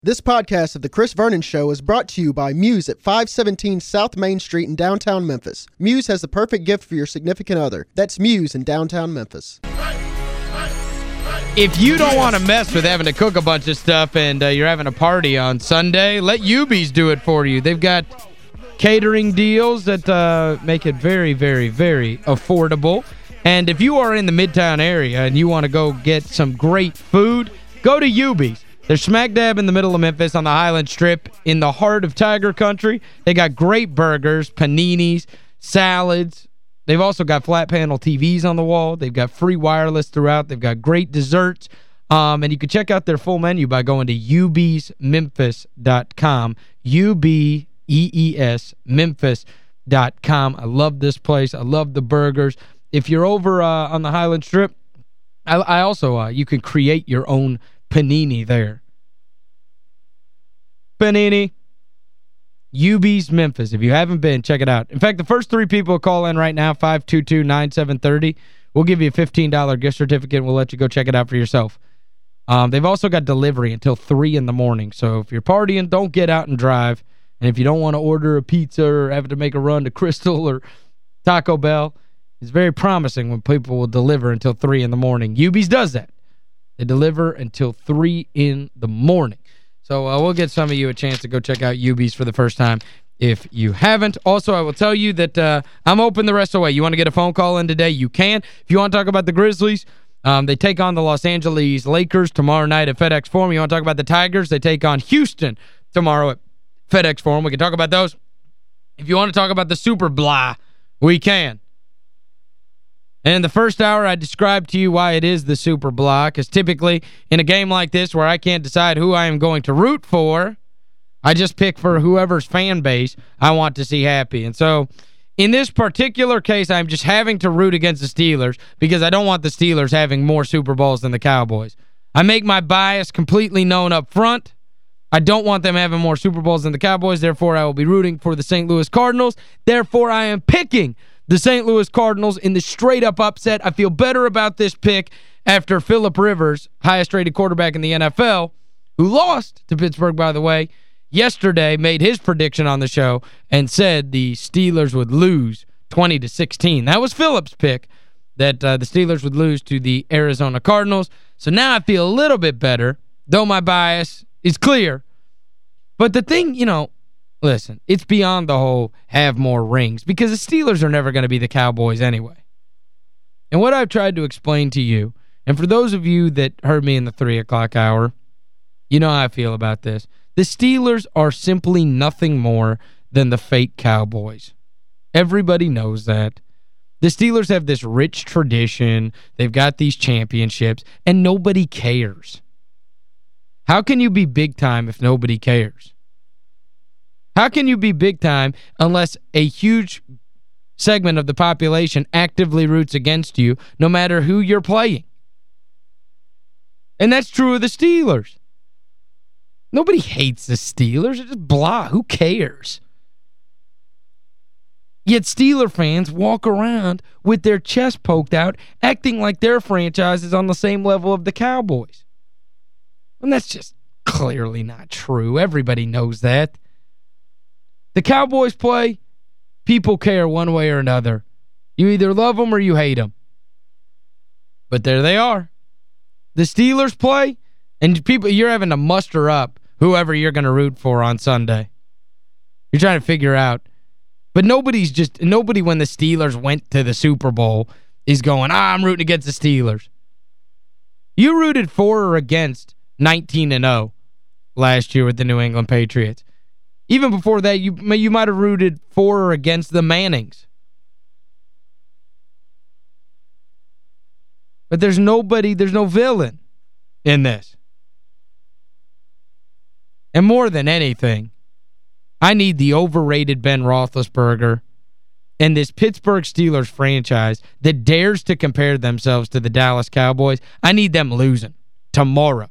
This podcast of The Chris Vernon Show is brought to you by Muse at 517 South Main Street in downtown Memphis. Muse has the perfect gift for your significant other. That's Muse in downtown Memphis. If you don't want to mess with having to cook a bunch of stuff and uh, you're having a party on Sunday, let Ubees do it for you. They've got catering deals that uh, make it very, very, very affordable. And if you are in the Midtown area and you want to go get some great food, go to Ubees. They're smack dab in the middle of Memphis on the Highland Strip in the heart of Tiger Country. They got great burgers, paninis, salads. They've also got flat panel TVs on the wall. They've got free wireless throughout. They've got great desserts. Um, and you can check out their full menu by going to ubeesmemphis.com. U-B-E-E-S, memphis.com. I love this place. I love the burgers. If you're over uh, on the Highland Strip, I, I also, uh, you can create your own panini there. Panini. Ubee's Memphis. If you haven't been, check it out. In fact, the first three people call in right now, 522-9730, we'll give you a $15 gift certificate. We'll let you go check it out for yourself. Um, they've also got delivery until 3 in the morning. So if you're partying, don't get out and drive. And if you don't want to order a pizza or have to make a run to Krystal or Taco Bell, it's very promising when people will deliver until 3 in the morning. Ubee's does that. They deliver until 3 in the morning. So uh, we'll get some of you a chance to go check out Ubee's for the first time if you haven't. Also, I will tell you that uh, I'm open the rest of the way. You want to get a phone call in today, you can. If you want to talk about the Grizzlies, um, they take on the Los Angeles Lakers tomorrow night at FedEx Forum. You want to talk about the Tigers, they take on Houston tomorrow at FedEx Forum. We can talk about those. If you want to talk about the Super Blah, we can. And in the first hour, I described to you why it is the super block, because typically in a game like this where I can't decide who I am going to root for, I just pick for whoever's fan base I want to see happy. And so in this particular case, I'm just having to root against the Steelers because I don't want the Steelers having more Super Bowls than the Cowboys. I make my bias completely known up front. I don't want them having more Super Bowls than the Cowboys. Therefore, I will be rooting for the St. Louis Cardinals. Therefore, I am picking the St. Louis Cardinals in the straight-up upset. I feel better about this pick after Philip Rivers, highest-rated quarterback in the NFL, who lost to Pittsburgh, by the way, yesterday made his prediction on the show and said the Steelers would lose 20 to 16. That was Philip's pick, that uh, the Steelers would lose to the Arizona Cardinals. So now I feel a little bit better, though my bias is clear. But the thing, you know, Listen, it's beyond the whole have more rings because the Steelers are never going to be the Cowboys anyway. And what I've tried to explain to you, and for those of you that heard me in the 3 o'clock hour, you know how I feel about this. The Steelers are simply nothing more than the fake Cowboys. Everybody knows that. The Steelers have this rich tradition. They've got these championships, and nobody cares. How can you be big time if nobody cares? How can you be big time unless a huge segment of the population actively roots against you no matter who you're playing? And that's true of the Steelers. Nobody hates the Steelers. It's just blah. Who cares? Yet Steeler fans walk around with their chest poked out, acting like their franchise is on the same level of the Cowboys. And that's just clearly not true. Everybody knows that. The Cowboys play, people care one way or another. You either love them or you hate them. But there they are. The Steelers play, and people you're having to muster up whoever you're going to root for on Sunday. You're trying to figure out. But nobody's just, nobody when the Steelers went to the Super Bowl is going, ah, I'm rooting against the Steelers. You rooted for or against 19-0 last year with the New England Patriots. Even before that, you you might have rooted for or against the Mannings. But there's nobody, there's no villain in this. And more than anything, I need the overrated Ben Roethlisberger and this Pittsburgh Steelers franchise that dares to compare themselves to the Dallas Cowboys. I need them losing tomorrow.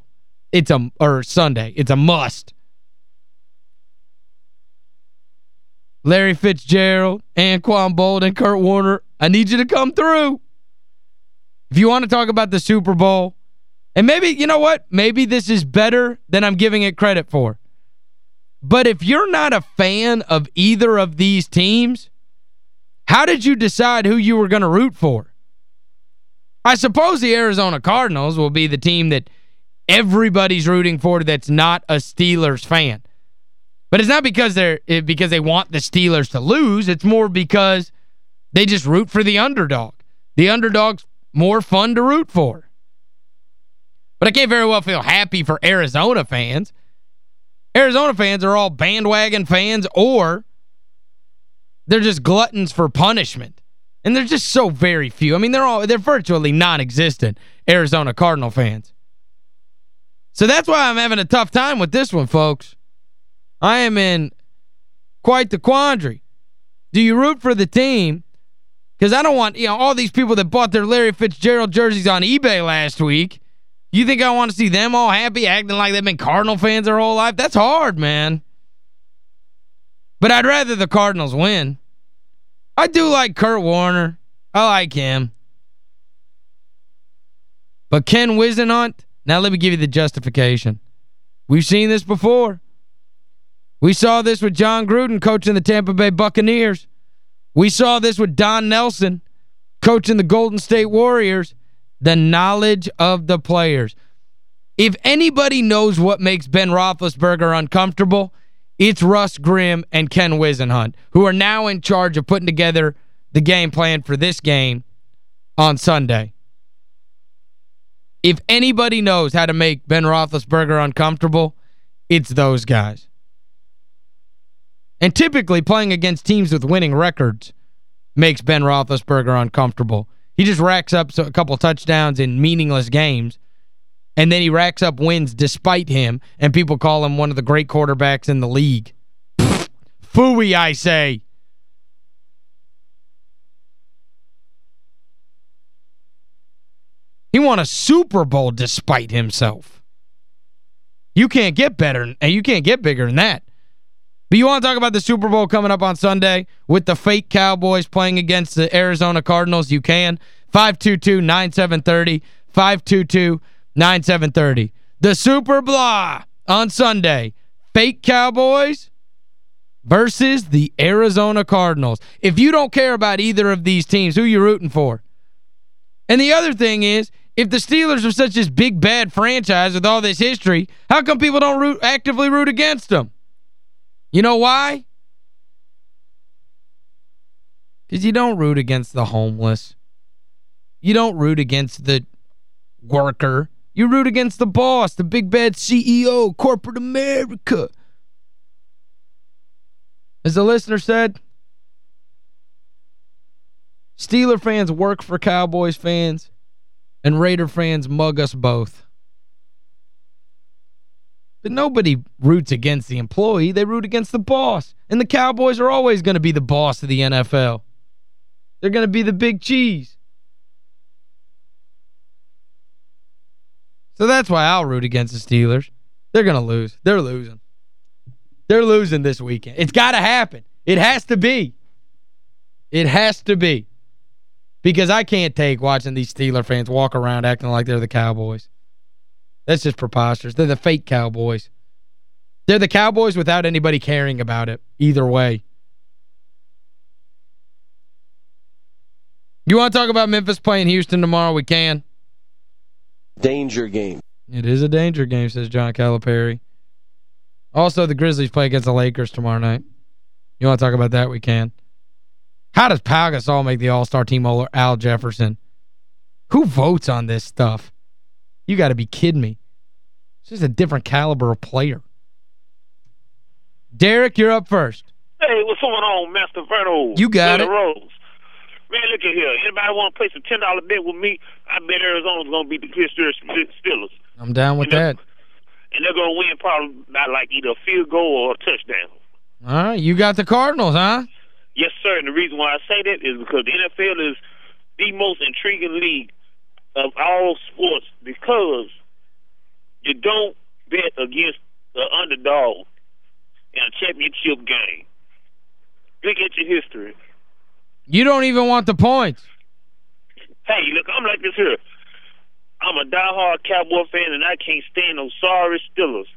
It's a or Sunday. It's a must. Larry Fitzgerald, Anquan Boldin, Kurt Warner, I need you to come through. If you want to talk about the Super Bowl And maybe, you know what? Maybe this is better than I'm giving it credit for. But if you're not a fan of either of these teams, how did you decide who you were going to root for? I suppose the Arizona Cardinals will be the team that everybody's rooting for that's not a Steelers fan. But it's not because they're because they want the Steelers to lose. It's more because they just root for the underdog. The underdog's more fun to root for. But I can't very well feel happy for Arizona fans. Arizona fans are all bandwagon fans or they're just gluttons for punishment. And they're just so very few. I mean, they're all they're virtually non-existent Arizona Cardinal fans. So that's why I'm having a tough time with this one, folks. I am in quite the quandary. Do you root for the team? Because I don't want, you know, all these people that bought their Larry Fitzgerald jerseys on eBay last week. You think I want to see them all happy, acting like they've been Cardinal fans their whole life? That's hard, man. But I'd rather the Cardinals win. I do like Kurt Warner. I like him. But Ken Whisenhunt, now let me give you the justification. We've seen this before. We saw this with Jon Gruden coaching the Tampa Bay Buccaneers. We saw this with Don Nelson coaching the Golden State Warriors. The knowledge of the players. If anybody knows what makes Ben Roethlisberger uncomfortable, it's Russ Grimm and Ken Whisenhunt, who are now in charge of putting together the game plan for this game on Sunday. If anybody knows how to make Ben Roethlisberger uncomfortable, it's those guys. And typically playing against teams with winning records makes Ben Roethlisberger uncomfortable. He just racks up a couple touchdowns in meaningless games, and then he racks up wins despite him, and people call him one of the great quarterbacks in the league. Fooey, I say. He won a Super Bowl despite himself. You can't get better, and you can't get bigger than that. But you want to talk about the Super Bowl coming up on Sunday with the fake Cowboys playing against the Arizona Cardinals? You can. 522-9730. 522-9730. The Super Blah on Sunday. Fake Cowboys versus the Arizona Cardinals. If you don't care about either of these teams, who you rooting for? And the other thing is, if the Steelers are such this big, bad franchise with all this history, how come people don't root, actively root against them? You know why? Because you don't root against the homeless. You don't root against the worker. You root against the boss, the big bad CEO, corporate America. As the listener said, Steeler fans work for Cowboys fans, and Raider fans mug us both. But nobody roots against the employee. They root against the boss. And the Cowboys are always going to be the boss of the NFL. They're going to be the big cheese. So that's why I'll root against the Steelers. They're going to lose. They're losing. They're losing this weekend. It's got to happen. It has to be. It has to be. Because I can't take watching these Steeler fans walk around acting like they're the Cowboys. That's just preposterous. They're the fake Cowboys. They're the Cowboys without anybody caring about it, either way. You want to talk about Memphis playing Houston tomorrow? We can. Danger game. It is a danger game, says John Calipari. Also, the Grizzlies play against the Lakers tomorrow night. You want to talk about that? We can. How does Pau Gasol make the All-Star team over Al Jefferson? Who votes on this stuff? You got to be kidding me. This is a different caliber of player. Derek, you're up first. Hey, what's going on, Master Verno? You got it. Rose. Man, look at here. Anybody want to play some $10 bet with me? I bet Arizona's going to beat the Pittsburgh Steelers. I'm down with and that. And they're going to win probably by like either a field goal or a touchdown. All right, you got the Cardinals, huh? Yes, sir. And the reason why I say that is because the NFL is the most intriguing league of all sports because you don't bet against the underdog in a championship game. Look at your history. You don't even want the points. Hey, look, I'm like this here. I'm a diehard Cowboy fan, and I can't stand those sorry Steelers.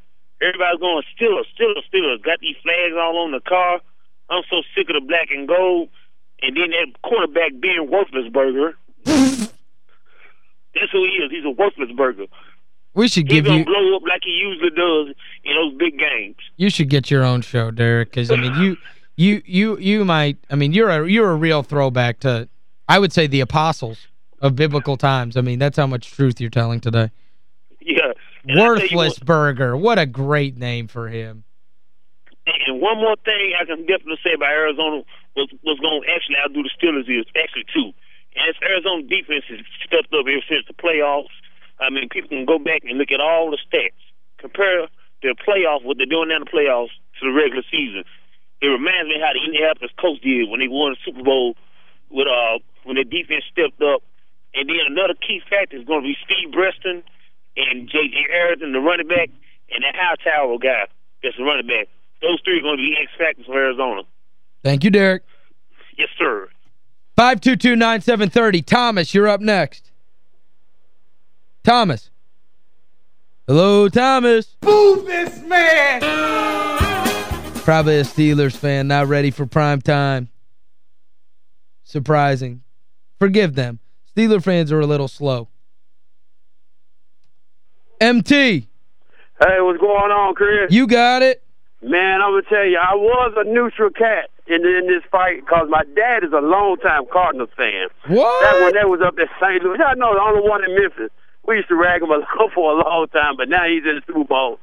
Everybody's going Steelers, Steelers, Steelers. Got these flags all on the car. I'm so sick of the black and gold. And then that quarterback being worthless burger. That's who he is. He's a worthless burger. We should He's give you blow up like he usually does in those big games. you should get your own show, Derek, because I mean you you you you might I mean you're a you're a real throwback to I would say the apostles of biblical times. I mean, that's how much truth you're telling today. Yeah. And I tell you Worthless what- Burger. What a great name for him. And one more thing I can definitely say about Arizona was was going to actually outdo the Steelers is actually two. And it's Arizona defense has stepped up ever since the playoffs. I mean, people can go back and look at all the stats. Compare the playoff, what they're doing now in the playoffs, to the regular season. It reminds me how the Indianapolis Colts did when they won the Super Bowl with uh when their defense stepped up. And then another key factor is going to be Steve Breaston and J.J. Arrington, the running back, and that Hightower guy that's the running back. Those three are going to be X factors for Arizona. Thank you, Derek. Yes, sir. 522-9730. Thomas, you're up next. Thomas. Hello, Thomas. Move this man! Probably a Steelers fan, not ready for prime time. Surprising. Forgive them. Steeler fans are a little slow. MT, Hey, what's going on, Chris? you got it. Man, I'm gonna tell you, I was a neutral cat in in this fight because my dad is a longtime Cardinals fan. What? That when they was up at St. Louis, I know the only one in Memphis. We used to rag him for a long time, but now he's in the Super Bowl.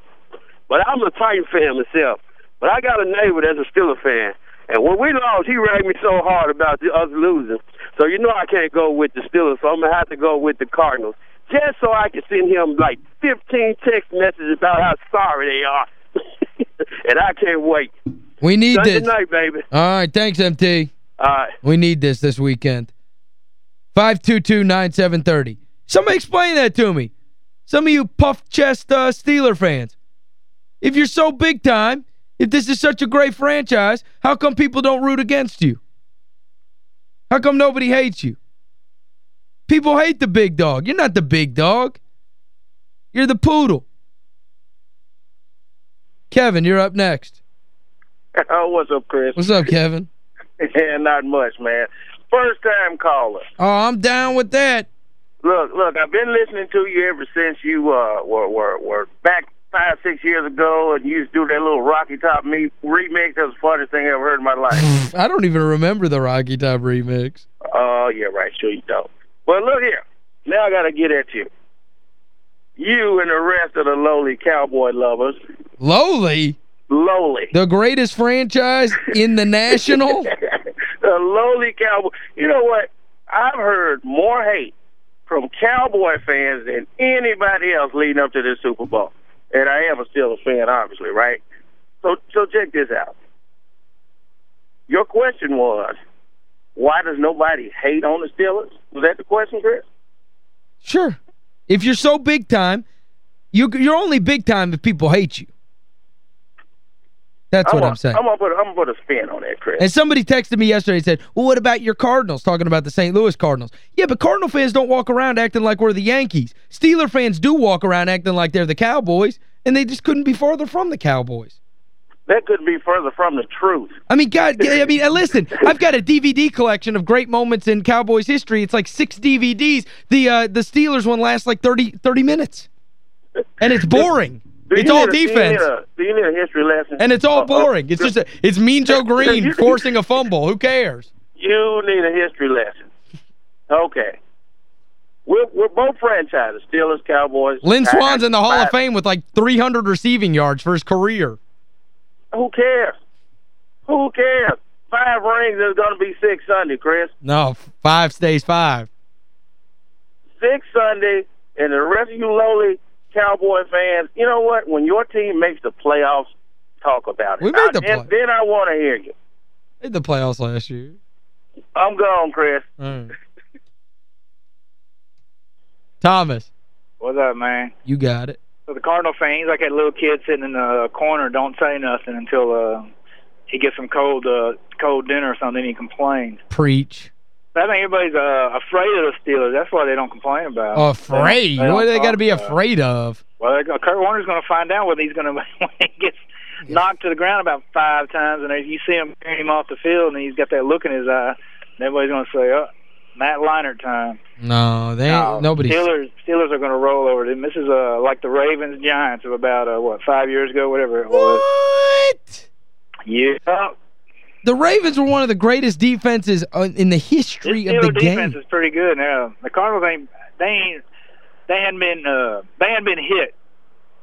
But I'm a Titan fan myself. But I got a neighbor that's a Steeler fan, and when we lost, he ragged me so hard about the- us losing. So you know I can't go with the Steelers, so I'm gonna have to go with the Cardinals, just so I can send him like 15 text messages about how sorry they are. and I can't wait. We need Sunday this. night, baby. All right, thanks, MT. All right. We need this this weekend. 522-9730. Somebody explain that to me. Some of you puff-chest uh, Steeler fans. If you're so big time, if this is such a great franchise, how come people don't root against you? How come nobody hates you? People hate the big dog. You're not the big dog. You're the poodle. Kevin, you're up next. Oh, what's up, Chris? What's up, Kevin? yeah, not much, man. First time caller. Oh, I'm down with that. Look, look, I've been listening to you ever since you uh were were, were back five, six years ago, and you used to do that little Rocky Top me remix. That was the funniest thing I ever heard in my life. I don't even remember the Rocky Top remix. Oh, yeah, right. Sure you don't. Well, look here. Now I got to get at you. You and the rest of the lowly cowboy lovers, Lowly, lowly. the greatest franchise in the National. the lowly cowboy. You know what? I've heard more hate from cowboy fans than anybody else leading up to this Super Bowl. And I am a Steelers fan, obviously, right? So, so check this out. Your question was, why does nobody hate on the Steelers? Was that the question, Chris? Sure. If you're so big time, you, you're only big time if people hate you. That's what gonna- I'm saying. I'm gonna put I'm gonna put a spin on that, Chris. And somebody texted me yesterday and said, well, what about your Cardinals? Talking about the St. Louis Cardinals. Yeah, but Cardinal fans don't walk around acting like we're the Yankees. Steeler fans do walk around acting like they're the Cowboys, and they just couldn't be farther from the Cowboys. that couldn't be further from the truth. I mean, God, I mean, uh, listen, I've got a DVD collection of great moments in Cowboys history. It's like six DVDs. The uh, the Steelers one lasts like 30, 30 minutes. And it's boring. It's all a- defense. Do you need a history lesson? And it's all Uh, uh, boring. It's just a, it's Mean Joe Greene forcing a fumble. Who cares? You need a history lesson. Okay. We're, we're both franchises, Steelers, Cowboys. Lynn Swann's in the Hall of Fame with like 300 receiving yards for his career. Who cares? Who cares? Five rings is going to be six Sunday, Chris. No, five stays five. Six Sunday, and the rest of you lowly Cowboy fans, you know what? When your team makes the playoffs, talk about it. We made the I- and Then I want to hear you. Made the playoffs last year. I'm gone, Chris. All right. Thomas, What's up, man? you got it. So the Cardinal fans, he's like that little kid sitting in the corner, don't say nothing until uh, he gets some cold uh, cold dinner or something, he complains. Preach. I think everybody's uh, afraid of the Steelers. That's why they don't complain about. it. Afraid? They What do they got to be afraid of? Well, gonna- Kurt Warner's going to find out whether he's going to when he gets knocked to the ground about five times, and you see him carrying him off the field, and he's got that look in his eye. And everybody's going to say, "Oh, Matt Leinart time." No, they ain't, No, nobody's... Steelers Steelers are going to roll over them. This is uh like the Ravens Giants of about uh, what five years ago, whatever it was. What? Yeah, The Ravens were one of the greatest defenses in the history of the Steelers defense game. is pretty good. Now the Cardinals ain't they ain't they hadn't been uh they hadn't been hit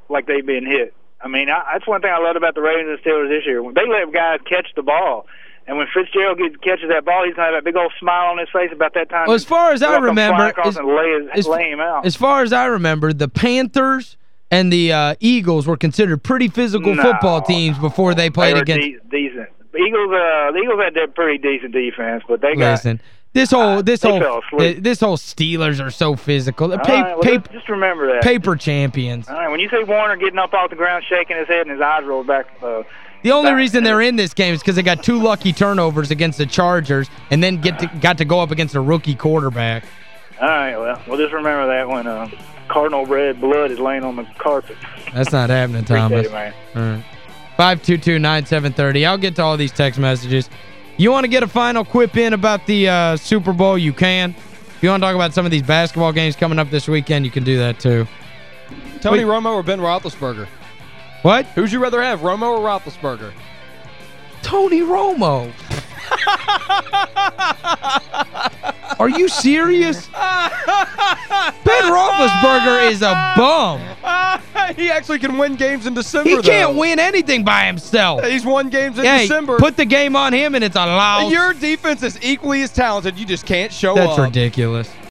like they've been hit. I mean, I, that's one thing I loved about the Ravens and Steelers this year. They let guys catch the ball. And when Fitzgerald gets, catches that ball, he's to have that big old smile on his face about that time. Well, as far as I up and fly remember, as- lay, his, as- lay him out. As far as I remember, the Panthers and the uh, Eagles were considered pretty physical No, football teams before they played they against... de- decent. The Eagles, uh, the Eagles had that pretty decent defense, but they got Listen, this whole this they whole this whole Steelers are so physical. Pa right, well, just- remember that. paper champions. All right, when you see Warner getting up off the ground, shaking his head, and his eyes rolled back, uh, The only reason they're in this game is because they got two lucky turnovers against the Chargers and then get to, got to go up against a rookie quarterback. all right, well, we'll just remember that when uh, Cardinal red blood is laying on the carpet. That's not happening, Thomas. it, man. All right. 522-9730. I'll get to all these text messages. You want to get a final quip in about the uh, Super Bowl, you can. If you want to talk about some of these basketball games coming up this weekend, you can do that too. Tony Wait. Romo or Ben Roethlisberger? What? Who'd you rather have, Romo or Roethlisberger? Tony Romo. Are you serious? Ben Roethlisberger is a bum. he actually can win games in December, He can't though. win anything by himself. He's won games in Hey, December. put the game on him and it's a loss. Your defense is equally as talented. You just can't show That's up. That's ridiculous.